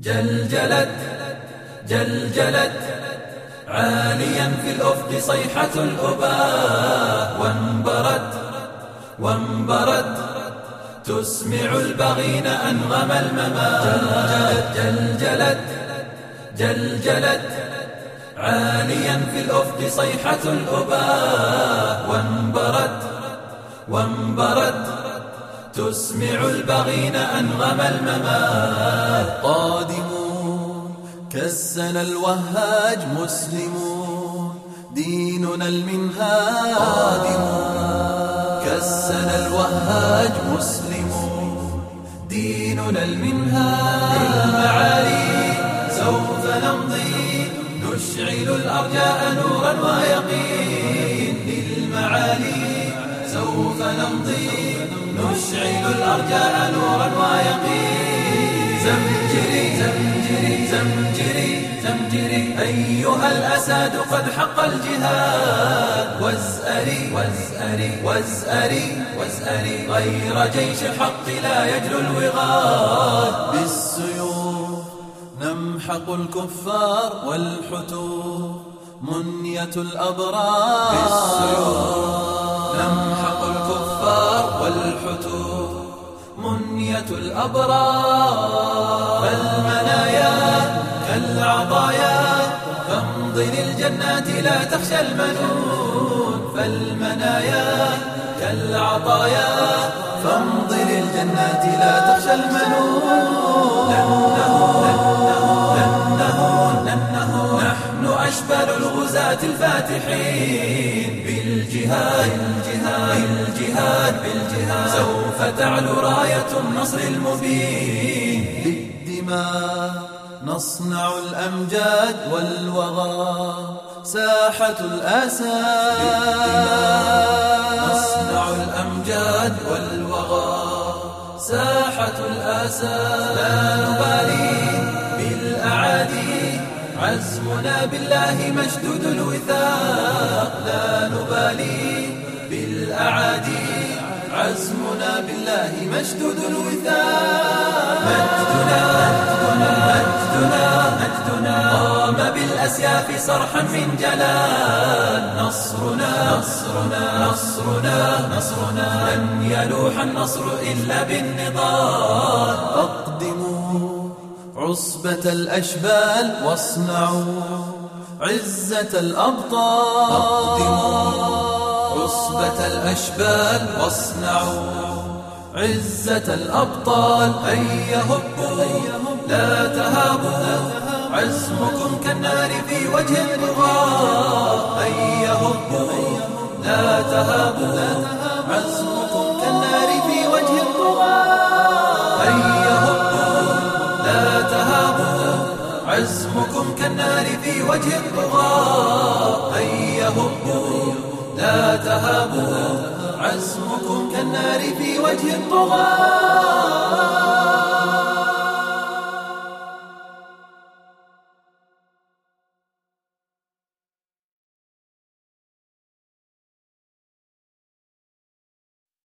جلجلت جلجلت. عاليا في الأفق صيحة الأباء وانبرت وانبرت. تسمع البغين أنغم الممات. جلجلت جلجلت عاليا في الأفق صيحة الأباء وانبرت وانبرت. تسمع البغين أنغم الممات. قادمون كالسنا الوهاج مسلمون ديننا المنهاج. قادمون كالسنا الوهاج مسلمون ديننا المنهاج. للمعالي سوف نمضي نشعل الأرجاء نورا ويقين. للمعالي سوف نمضي نشعل الأرجاء نورا ويقين. زمجري زمجري زمجري زمجري. أيها الأساد قد حق الجهاد. وازأري وازأري وازأري وازأري. غير جيش الحق لا يجلو الوغاد. بالسيوف نمحق الكفار والحتوف منية الأبرار. بالسيوف نمحق والحتوف منية الأبرار. فالمنايا كالعطايا فامضي للجنات لا تخشى المنون. فالمنايا كالعطايا فامضي للجنات لا تخشى المنون نحن أشبال الغزاة الفاتحين. بالجهاد بالجهاد بالجهاد بالجهاد. سوف تعلو راية النصر المبين. بالدماء نصنع الأمجاد والوغى. ساحة الأسى. نصنع الأمجاد والوغى. ساحة الأسى. لا نبالي بالأعادي. عزمنا بالله مشدود الوثاق. لا نبالي بالأعادي. عزمنا بالله مشدود الوثاق. مجدنا بالأسياف صرحا من جلال. نصرنا نصرنا نصرنا نصرنا. لن يلوح النصر إلا بالنضال. أقدموا عصبة الأشبال واصنعوا عزة الأبطال. أقدموا عصبة الأشبال واصنعوا عزة الأبطال. هيا هبوا لا تهابوا. عزمكم كالنار في وجه البغاء. هيا هبوا لا تهابوا عزمكم كالنار في وجه الطغاة هيا هبوا لا تهابوا عزمكم كالنار في وجه الطغاة هيا هبوا لا تهابوا عزمكم كالنار في وجه الطغاة